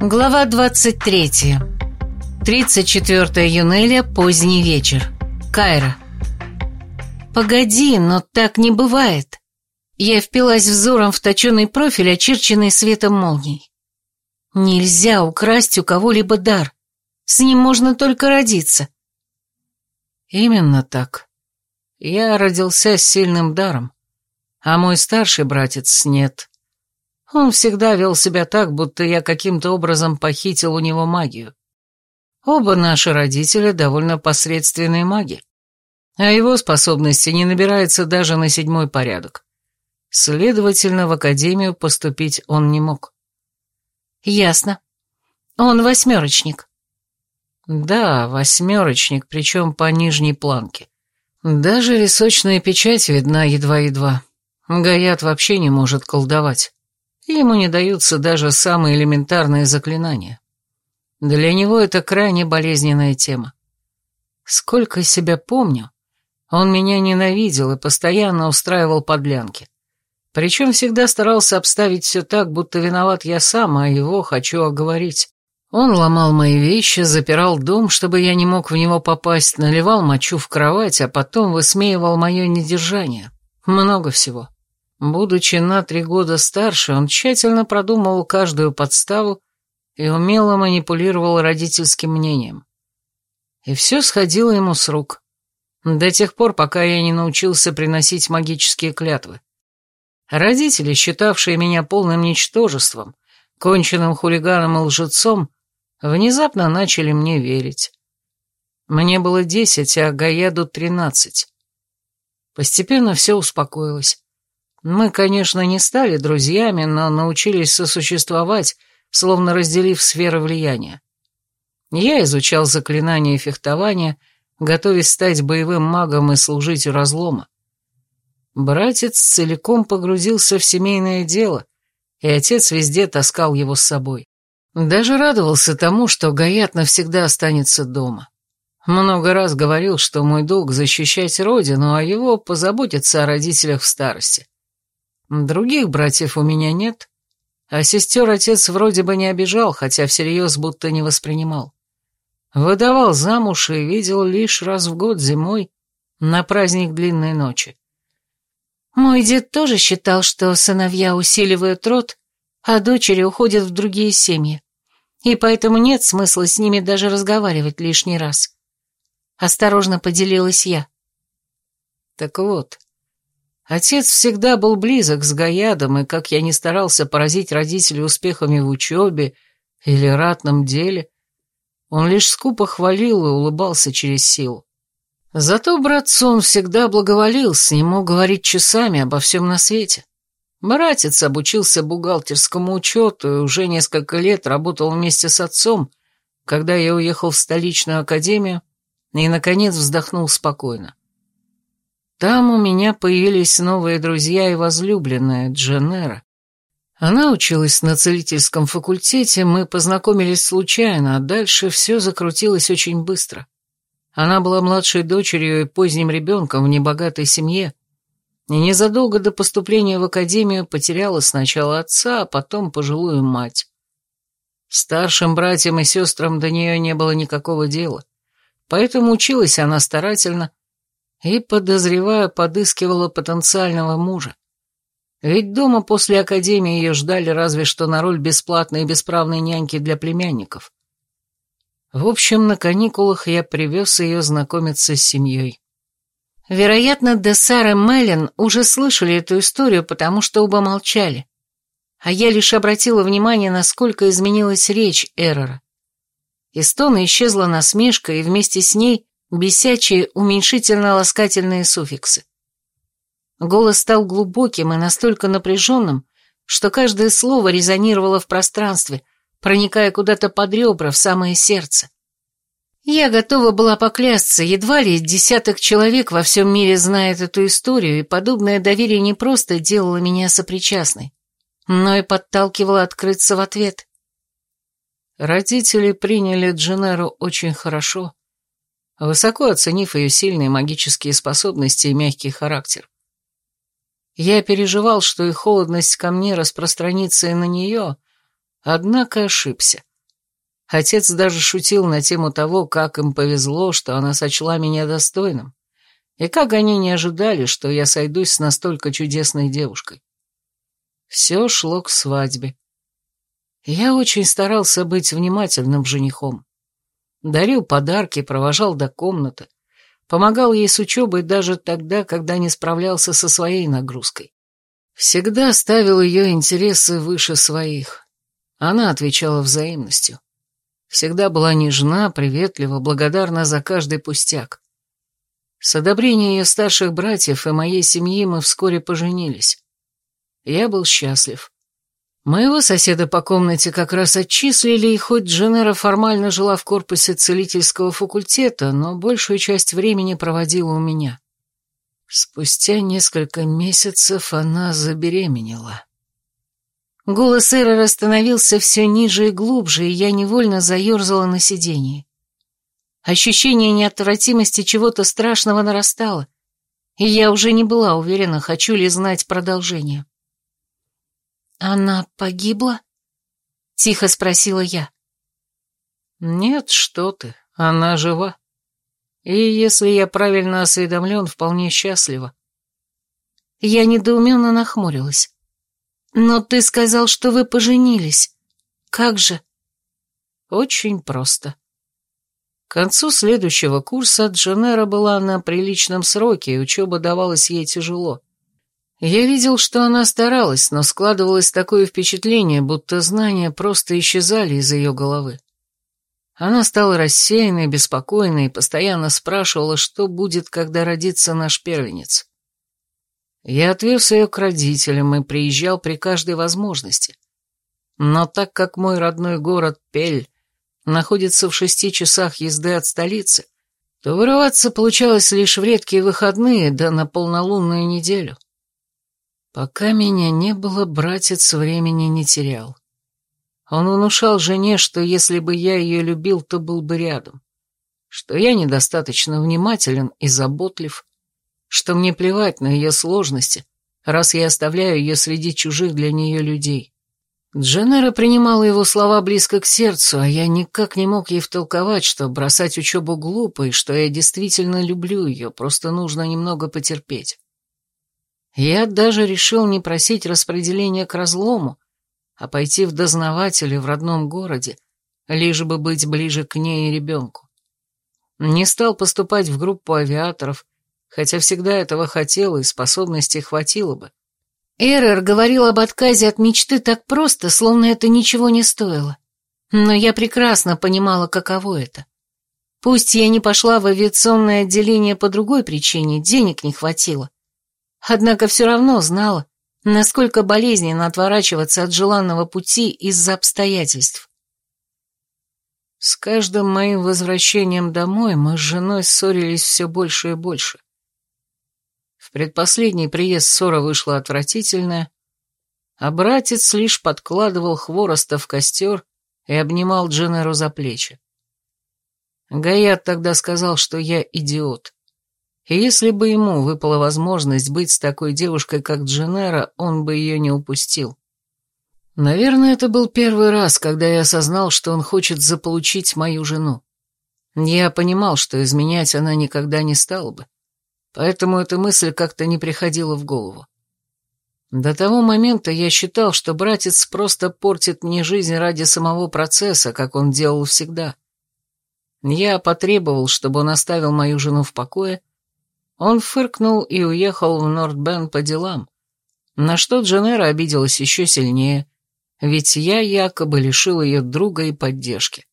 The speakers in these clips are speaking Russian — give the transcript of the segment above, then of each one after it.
Глава 23. 34 Юнеля, поздний вечер. Кайра. Погоди, но так не бывает. Я впилась взором в точеный профиль, очерченный светом молний. Нельзя украсть у кого-либо дар. С ним можно только родиться. Именно так. Я родился с сильным даром, а мой старший братец нет. Он всегда вел себя так, будто я каким-то образом похитил у него магию. Оба наши родителя довольно посредственные маги, а его способности не набирается даже на седьмой порядок. Следовательно, в академию поступить он не мог. Ясно. Он восьмерочник. Да, восьмерочник, причем по нижней планке. Даже височная печать видна едва-едва. Гаят вообще не может колдовать. Ему не даются даже самые элементарные заклинания. Для него это крайне болезненная тема. Сколько себя помню, он меня ненавидел и постоянно устраивал подлянки. Причем всегда старался обставить все так, будто виноват я сам, а его хочу оговорить. Он ломал мои вещи, запирал дом, чтобы я не мог в него попасть, наливал мочу в кровать, а потом высмеивал мое недержание. Много всего. Будучи на три года старше, он тщательно продумывал каждую подставу и умело манипулировал родительским мнением. И все сходило ему с рук. До тех пор, пока я не научился приносить магические клятвы. Родители, считавшие меня полным ничтожеством, конченным хулиганом и лжецом, внезапно начали мне верить. Мне было десять, а Гаяду тринадцать. Постепенно все успокоилось. Мы, конечно, не стали друзьями, но научились сосуществовать, словно разделив сферы влияния. Я изучал заклинания и фехтования, готовясь стать боевым магом и служить у разлома. Братец целиком погрузился в семейное дело, и отец везде таскал его с собой. Даже радовался тому, что Гаят навсегда останется дома. Много раз говорил, что мой долг защищать родину, а его позаботиться о родителях в старости. Других братьев у меня нет, а сестер отец вроде бы не обижал, хотя всерьез будто не воспринимал. Выдавал замуж и видел лишь раз в год зимой на праздник длинной ночи. Мой дед тоже считал, что сыновья усиливают род, а дочери уходят в другие семьи, и поэтому нет смысла с ними даже разговаривать лишний раз. Осторожно поделилась я. Так вот, Отец всегда был близок с Гаядом, и как я не старался поразить родителей успехами в учебе или ратном деле, он лишь скупо хвалил и улыбался через силу. Зато братцу он всегда благоволил, с ним мог говорить часами обо всем на свете. Братец обучился бухгалтерскому учету и уже несколько лет работал вместе с отцом, когда я уехал в столичную академию и, наконец, вздохнул спокойно. Там у меня появились новые друзья и возлюбленная, Дженера. Она училась на целительском факультете, мы познакомились случайно, а дальше все закрутилось очень быстро. Она была младшей дочерью и поздним ребенком в небогатой семье, и незадолго до поступления в академию потеряла сначала отца, а потом пожилую мать. Старшим братьям и сестрам до нее не было никакого дела, поэтому училась она старательно, и, подозревая, подыскивала потенциального мужа. Ведь дома после академии ее ждали разве что на роль бесплатной и бесправной няньки для племянников. В общем, на каникулах я привез ее знакомиться с семьей. Вероятно, Дессар и Меллен уже слышали эту историю, потому что оба молчали. А я лишь обратила внимание, насколько изменилась речь Эрора. Из исчезла насмешка, и вместе с ней бесячие уменьшительно-ласкательные суффиксы. Голос стал глубоким и настолько напряженным, что каждое слово резонировало в пространстве, проникая куда-то под ребра, в самое сердце. Я готова была поклясться, едва ли десяток человек во всем мире знает эту историю, и подобное доверие не просто делало меня сопричастной, но и подталкивало открыться в ответ. Родители приняли Дженеру очень хорошо, высоко оценив ее сильные магические способности и мягкий характер. Я переживал, что их холодность ко мне распространится и на нее, однако ошибся. Отец даже шутил на тему того, как им повезло, что она сочла меня достойным, и как они не ожидали, что я сойдусь с настолько чудесной девушкой. Все шло к свадьбе. Я очень старался быть внимательным женихом. Дарил подарки, провожал до комнаты, помогал ей с учебой даже тогда, когда не справлялся со своей нагрузкой. Всегда ставил ее интересы выше своих. Она отвечала взаимностью. Всегда была нежна, приветлива, благодарна за каждый пустяк. С одобрения ее старших братьев и моей семьи мы вскоре поженились. Я был счастлив. Моего соседа по комнате как раз отчислили, и хоть Дженера формально жила в корпусе целительского факультета, но большую часть времени проводила у меня. Спустя несколько месяцев она забеременела. Голос Эрора становился все ниже и глубже, и я невольно заерзала на сиденье. Ощущение неотвратимости чего-то страшного нарастало, и я уже не была уверена, хочу ли знать продолжение. «Она погибла?» — тихо спросила я. «Нет, что ты, она жива. И, если я правильно осведомлен, вполне счастлива». Я недоуменно нахмурилась. «Но ты сказал, что вы поженились. Как же?» «Очень просто. К концу следующего курса Дженера была на приличном сроке, и учеба давалась ей тяжело. Я видел, что она старалась, но складывалось такое впечатление, будто знания просто исчезали из ее головы. Она стала рассеянной, беспокойной и постоянно спрашивала, что будет, когда родится наш первенец. Я отвез ее к родителям и приезжал при каждой возможности. Но так как мой родной город Пель находится в шести часах езды от столицы, то вырываться получалось лишь в редкие выходные, да на полнолунную неделю. Пока меня не было, братец времени не терял. Он внушал жене, что если бы я ее любил, то был бы рядом, что я недостаточно внимателен и заботлив, что мне плевать на ее сложности, раз я оставляю ее среди чужих для нее людей. Дженнера принимала его слова близко к сердцу, а я никак не мог ей втолковать, что бросать учебу глупо и что я действительно люблю ее, просто нужно немного потерпеть. Я даже решил не просить распределения к разлому, а пойти в дознаватели в родном городе, лишь бы быть ближе к ней и ребенку. Не стал поступать в группу авиаторов, хотя всегда этого хотел и способностей хватило бы. Эрер говорил об отказе от мечты так просто, словно это ничего не стоило. Но я прекрасно понимала, каково это. Пусть я не пошла в авиационное отделение по другой причине, денег не хватило. Однако все равно знала, насколько болезненно отворачиваться от желанного пути из-за обстоятельств. С каждым моим возвращением домой мы с женой ссорились все больше и больше. В предпоследний приезд ссора вышла отвратительная, а братец лишь подкладывал хвороста в костер и обнимал Дженеру за плечи. Гаят тогда сказал, что я идиот. И если бы ему выпала возможность быть с такой девушкой, как Дженера, он бы ее не упустил. Наверное, это был первый раз, когда я осознал, что он хочет заполучить мою жену. Я понимал, что изменять она никогда не стала бы поэтому эта мысль как-то не приходила в голову. До того момента я считал, что братец просто портит мне жизнь ради самого процесса, как он делал всегда. Я потребовал, чтобы он оставил мою жену в покое. Он фыркнул и уехал в Нордбен по делам, на что Дженера обиделась еще сильнее, ведь я якобы лишил ее друга и поддержки.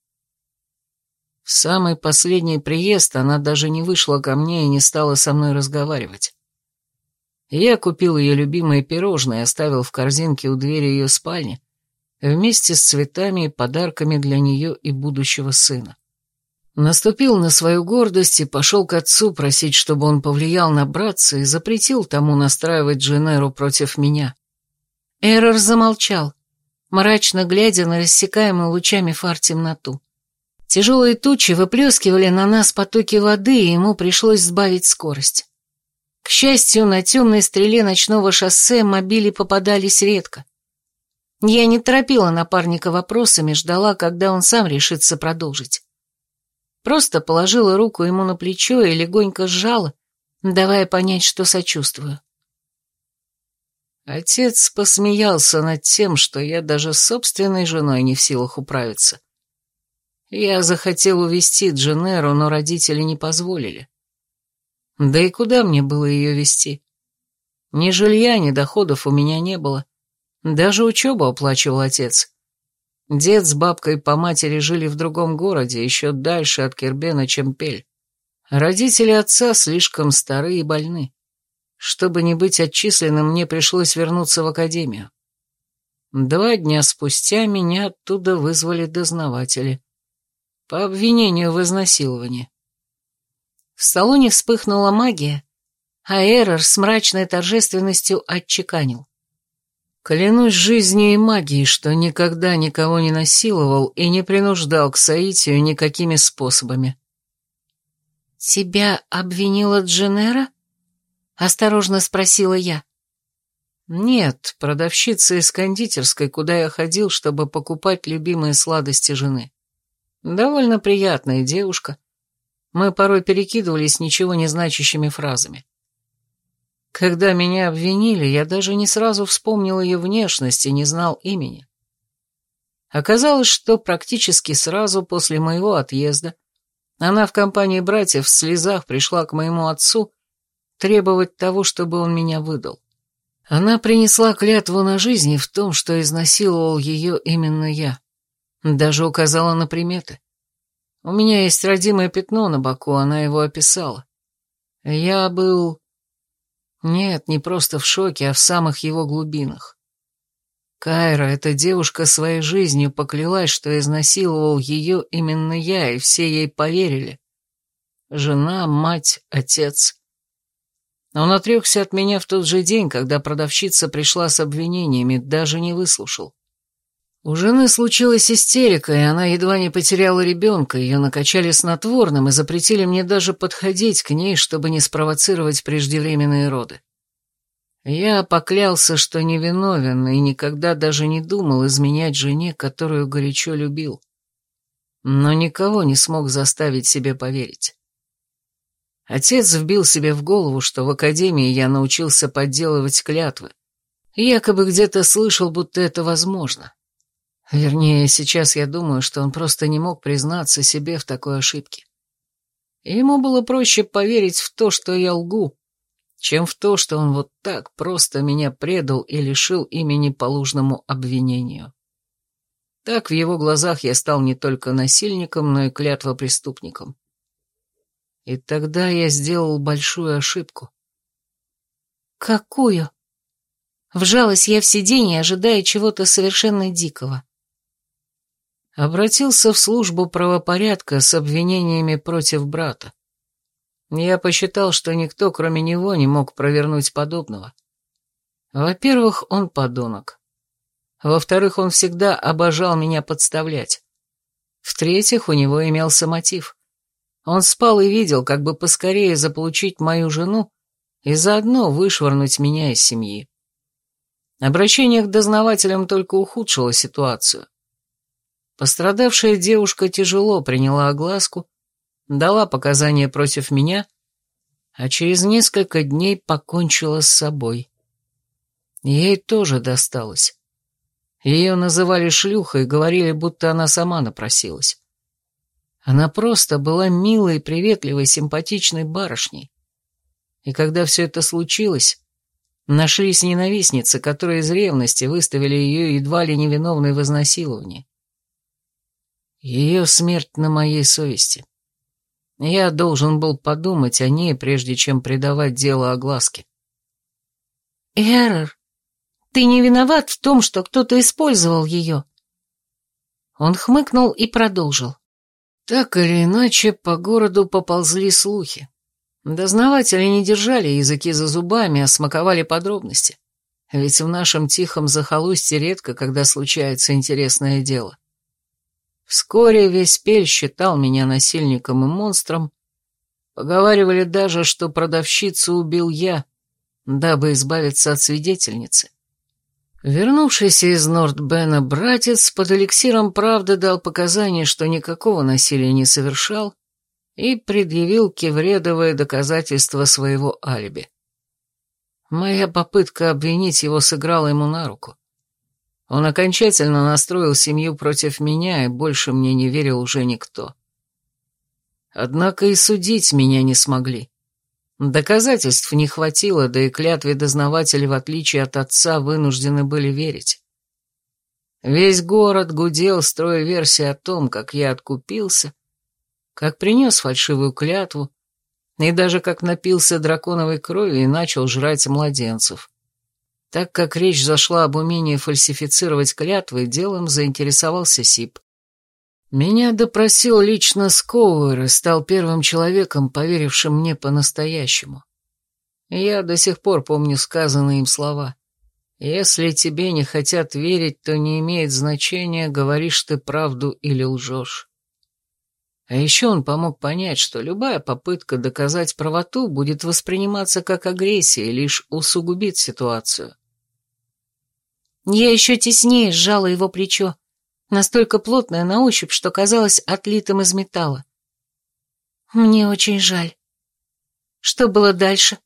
В самый последний приезд она даже не вышла ко мне и не стала со мной разговаривать. Я купил ее любимые пирожные и оставил в корзинке у двери ее спальни, вместе с цветами и подарками для нее и будущего сына. Наступил на свою гордость и пошел к отцу просить, чтобы он повлиял на братца и запретил тому настраивать Дженеру против меня. Эрор замолчал, мрачно глядя на рассекаемую лучами фар темноту. Тяжелые тучи выплескивали на нас потоки воды, и ему пришлось сбавить скорость. К счастью, на темной стреле ночного шоссе мобили попадались редко. Я не торопила напарника вопросами, ждала, когда он сам решится продолжить. Просто положила руку ему на плечо и легонько сжала, давая понять, что сочувствую. Отец посмеялся над тем, что я даже с собственной женой не в силах управиться. Я захотел увезти Дженеру, но родители не позволили. Да и куда мне было ее вести? Ни жилья, ни доходов у меня не было. Даже учебу оплачивал отец. Дед с бабкой по матери жили в другом городе, еще дальше от Кербена, чем Пель. Родители отца слишком стары и больны. Чтобы не быть отчисленным, мне пришлось вернуться в академию. Два дня спустя меня оттуда вызвали дознаватели. По обвинению в изнасиловании. В салоне вспыхнула магия, а Эрор с мрачной торжественностью отчеканил. Клянусь жизнью и магией, что никогда никого не насиловал и не принуждал к соитию никакими способами. «Тебя обвинила Дженера?» — осторожно спросила я. «Нет, продавщица из кондитерской, куда я ходил, чтобы покупать любимые сладости жены. Довольно приятная девушка. Мы порой перекидывались ничего не значащими фразами. Когда меня обвинили, я даже не сразу вспомнил ее внешность и не знал имени. Оказалось, что практически сразу после моего отъезда она в компании братьев в слезах пришла к моему отцу требовать того, чтобы он меня выдал. Она принесла клятву на жизнь и в том, что изнасиловал ее именно я. Даже указала на приметы. У меня есть родимое пятно на боку, она его описала. Я был... Нет, не просто в шоке, а в самых его глубинах. Кайра, эта девушка своей жизнью поклялась, что изнасиловал ее именно я, и все ей поверили. Жена, мать, отец. Он отрекся от меня в тот же день, когда продавщица пришла с обвинениями, даже не выслушал. У жены случилась истерика, и она едва не потеряла ребенка, ее накачали снотворным и запретили мне даже подходить к ней, чтобы не спровоцировать преждевременные роды. Я поклялся, что невиновен, и никогда даже не думал изменять жене, которую горячо любил. Но никого не смог заставить себе поверить. Отец вбил себе в голову, что в академии я научился подделывать клятвы. Якобы где-то слышал, будто это возможно. Вернее, сейчас я думаю, что он просто не мог признаться себе в такой ошибке. ему было проще поверить в то, что я лгу, чем в то, что он вот так просто меня предал и лишил имени по ложному обвинению. Так в его глазах я стал не только насильником, но и клятвопреступником. И тогда я сделал большую ошибку. «Какую?» Вжалась я в сиденье, ожидая чего-то совершенно дикого обратился в службу правопорядка с обвинениями против брата. Я посчитал, что никто, кроме него, не мог провернуть подобного. Во-первых, он подонок. Во-вторых, он всегда обожал меня подставлять. В-третьих, у него имелся мотив. Он спал и видел, как бы поскорее заполучить мою жену и заодно вышвырнуть меня из семьи. Обращение к дознавателям только ухудшило ситуацию. Пострадавшая девушка тяжело приняла огласку, дала показания против меня, а через несколько дней покончила с собой. Ей тоже досталось. Ее называли шлюхой говорили, будто она сама напросилась. Она просто была милой, приветливой, симпатичной барышней. И когда все это случилось, нашлись ненавистницы, которые из ревности выставили ее едва ли невиновной в изнасиловании. Ее смерть на моей совести. Я должен был подумать о ней, прежде чем предавать дело огласке. «Эррор, ты не виноват в том, что кто-то использовал ее?» Он хмыкнул и продолжил. Так или иначе, по городу поползли слухи. Дознаватели не держали языки за зубами, а смаковали подробности. Ведь в нашем тихом захолустье редко, когда случается интересное дело. Вскоре весь Пель считал меня насильником и монстром. Поговаривали даже, что продавщицу убил я, дабы избавиться от свидетельницы. Вернувшийся из Нордбена братец под эликсиром правды дал показания, что никакого насилия не совершал, и предъявил кевредовое доказательство своего алиби. Моя попытка обвинить его сыграла ему на руку. Он окончательно настроил семью против меня, и больше мне не верил уже никто. Однако и судить меня не смогли. Доказательств не хватило, да и клятве дознаватели, в отличие от отца, вынуждены были верить. Весь город гудел, строя версии о том, как я откупился, как принес фальшивую клятву, и даже как напился драконовой крови и начал жрать младенцев. Так как речь зашла об умении фальсифицировать клятвы, делом заинтересовался Сип. Меня допросил лично Скоуэр и стал первым человеком, поверившим мне по-настоящему. Я до сих пор помню сказанные им слова. «Если тебе не хотят верить, то не имеет значения, говоришь ты правду или лжешь». А еще он помог понять, что любая попытка доказать правоту будет восприниматься как агрессия и лишь усугубит ситуацию. Я еще теснее сжала его плечо, настолько плотное на ощупь, что казалось отлитым из металла. Мне очень жаль. Что было дальше?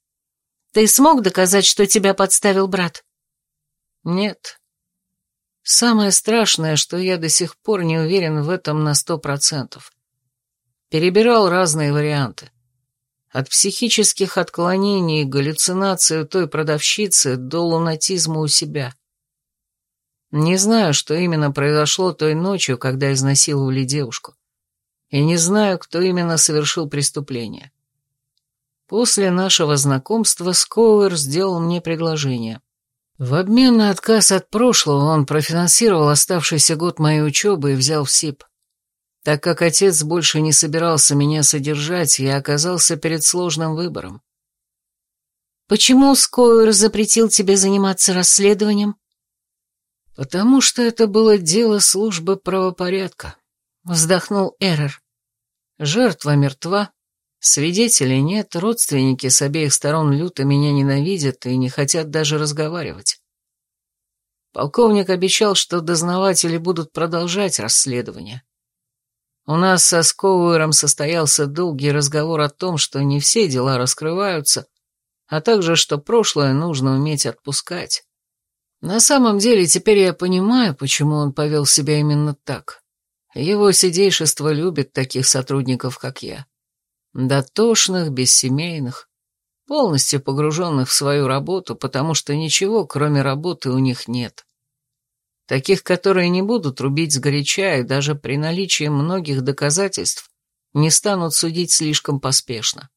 Ты смог доказать, что тебя подставил брат? Нет. Самое страшное, что я до сих пор не уверен в этом на сто процентов. Перебирал разные варианты. От психических отклонений и галлюцинаций у той продавщицы до лунатизма у себя. Не знаю, что именно произошло той ночью, когда изнасиловали девушку. И не знаю, кто именно совершил преступление. После нашего знакомства Скоуэр сделал мне предложение. В обмен на отказ от прошлого он профинансировал оставшийся год моей учебы и взял в СИП. Так как отец больше не собирался меня содержать, я оказался перед сложным выбором. «Почему Скоуэр запретил тебе заниматься расследованием?» «Потому что это было дело службы правопорядка», — вздохнул Эрер. «Жертва мертва, свидетелей нет, родственники с обеих сторон люто меня ненавидят и не хотят даже разговаривать. Полковник обещал, что дознаватели будут продолжать расследование. У нас со Скоуэром состоялся долгий разговор о том, что не все дела раскрываются, а также, что прошлое нужно уметь отпускать. На самом деле, теперь я понимаю, почему он повел себя именно так. Его сидейшество любит таких сотрудников, как я. Дотошных, бессемейных, полностью погруженных в свою работу, потому что ничего, кроме работы, у них нет. Таких, которые не будут рубить сгоряча и даже при наличии многих доказательств не станут судить слишком поспешно.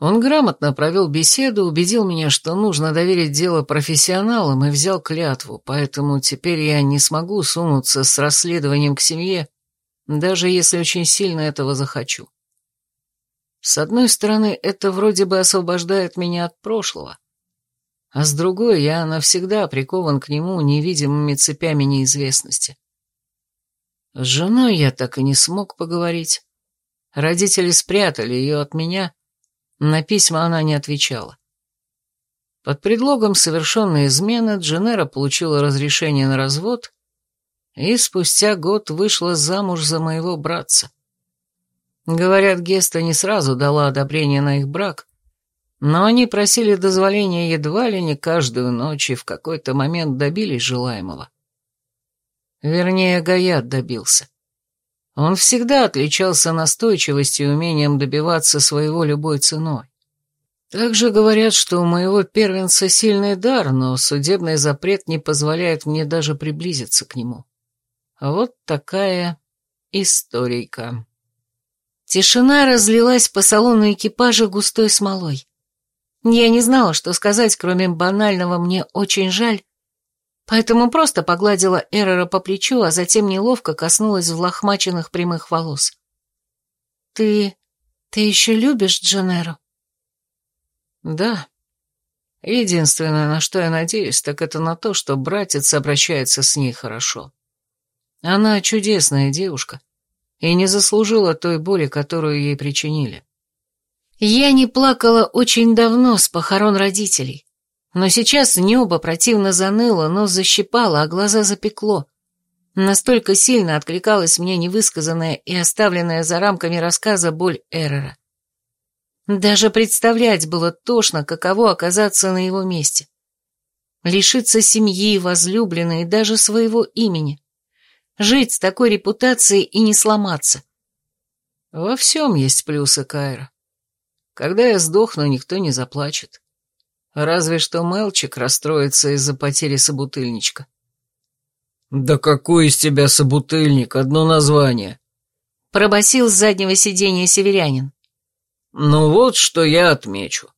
Он грамотно провел беседу, убедил меня, что нужно доверить дело профессионалам и взял клятву, поэтому теперь я не смогу сунуться с расследованием к семье, даже если очень сильно этого захочу. С одной стороны, это вроде бы освобождает меня от прошлого, а с другой я навсегда прикован к нему невидимыми цепями неизвестности. С женой я так и не смог поговорить. Родители спрятали ее от меня, на письма она не отвечала. Под предлогом совершенной измены Дженера получила разрешение на развод и спустя год вышла замуж за моего братца. Говорят, Геста не сразу дала одобрение на их брак, но они просили дозволения едва ли не каждую ночь и в какой-то момент добились желаемого. Вернее, Гаят добился. Он всегда отличался настойчивостью и умением добиваться своего любой ценой. Также говорят, что у моего первенца сильный дар, но судебный запрет не позволяет мне даже приблизиться к нему. Вот такая историйка. Тишина разлилась по салону экипажа густой смолой. Я не знала, что сказать, кроме банального «мне очень жаль», поэтому просто погладила Эрора по плечу, а затем неловко коснулась влахмаченных прямых волос. «Ты... ты еще любишь Дженеру?» «Да. Единственное, на что я надеюсь, так это на то, что братец обращается с ней хорошо. Она чудесная девушка и не заслужила той боли, которую ей причинили». Я не плакала очень давно с похорон родителей. Но сейчас небо противно заныло, нос защипало, а глаза запекло. Настолько сильно откликалась мне невысказанная и оставленная за рамками рассказа боль Эрера. Даже представлять было тошно, каково оказаться на его месте. Лишиться семьи, возлюбленной и даже своего имени. Жить с такой репутацией и не сломаться. Во всем есть плюсы, Кайра. Когда я сдохну, никто не заплачет. Разве что Мелчик расстроится из-за потери собутыльничка. «Да какой из тебя собутыльник? Одно название!» Пробасил с заднего сиденья северянин. «Ну вот, что я отмечу.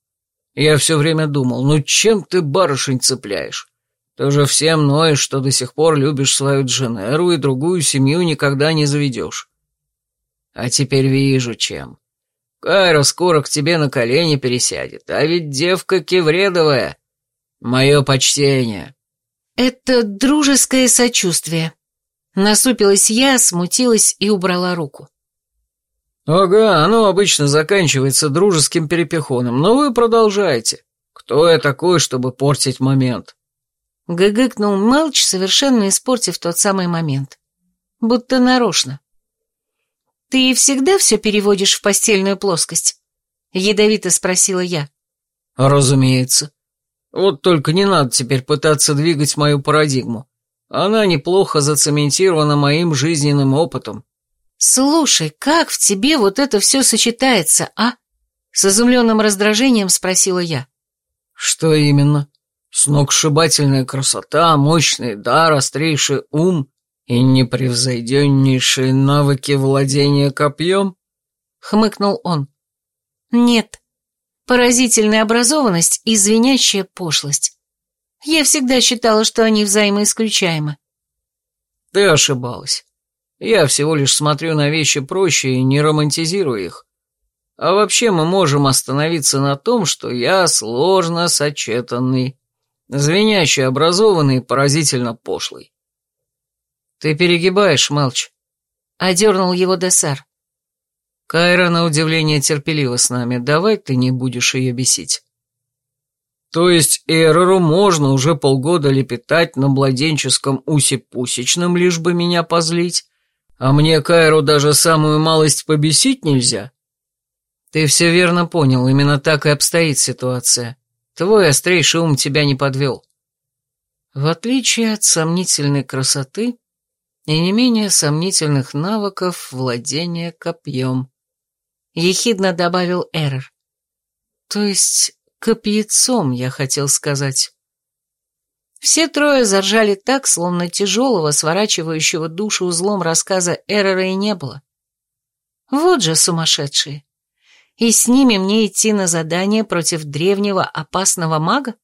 Я все время думал, ну чем ты барышень цепляешь? Ты же всем ноешь, что до сих пор любишь свою Дженеру и другую семью никогда не заведешь. А теперь вижу, чем. Кайра скоро к тебе на колени пересядет, а ведь девка кевредовая. Мое почтение». «Это дружеское сочувствие». Насупилась я, смутилась и убрала руку. «Ага, оно обычно заканчивается дружеским перепихоном, но вы продолжайте. Кто я такой, чтобы портить момент?» Гыгыкнул Мелч, совершенно испортив тот самый момент. Будто нарочно. «Ты всегда все переводишь в постельную плоскость?» Ядовито спросила я. «Разумеется. Вот только не надо теперь пытаться двигать мою парадигму. Она неплохо зацементирована моим жизненным опытом. «Слушай, как в тебе вот это все сочетается, а?» С изумленным раздражением спросила я. «Что именно? Сногсшибательная красота, мощный дар, острейший ум и непревзойденнейшие навыки владения копьем?» Хмыкнул он. «Нет, Поразительная образованность и звенящая пошлость. Я всегда считала, что они взаимоисключаемы. Ты ошибалась. Я всего лишь смотрю на вещи проще и не романтизирую их. А вообще мы можем остановиться на том, что я сложно сочетанный, звенящий образованный и поразительно пошлый. Ты перегибаешь, Мелч. Одернул его Десар. Кайра, на удивление, терпелива с нами. Давай ты не будешь ее бесить. То есть Эрору можно уже полгода лепетать на младенческом усе-пусечном, лишь бы меня позлить, а мне Кайру даже самую малость побесить нельзя? Ты все верно понял, именно так и обстоит ситуация. Твой острейший ум тебя не подвел. В отличие от сомнительной красоты и не менее сомнительных навыков владения копьем. — ехидно добавил Эрер. «То есть копьецом, я хотел сказать». Все трое заржали так, словно тяжелого, сворачивающего душу узлом рассказа Эрера и не было. Вот же сумасшедшие. И с ними мне идти на задание против древнего опасного мага?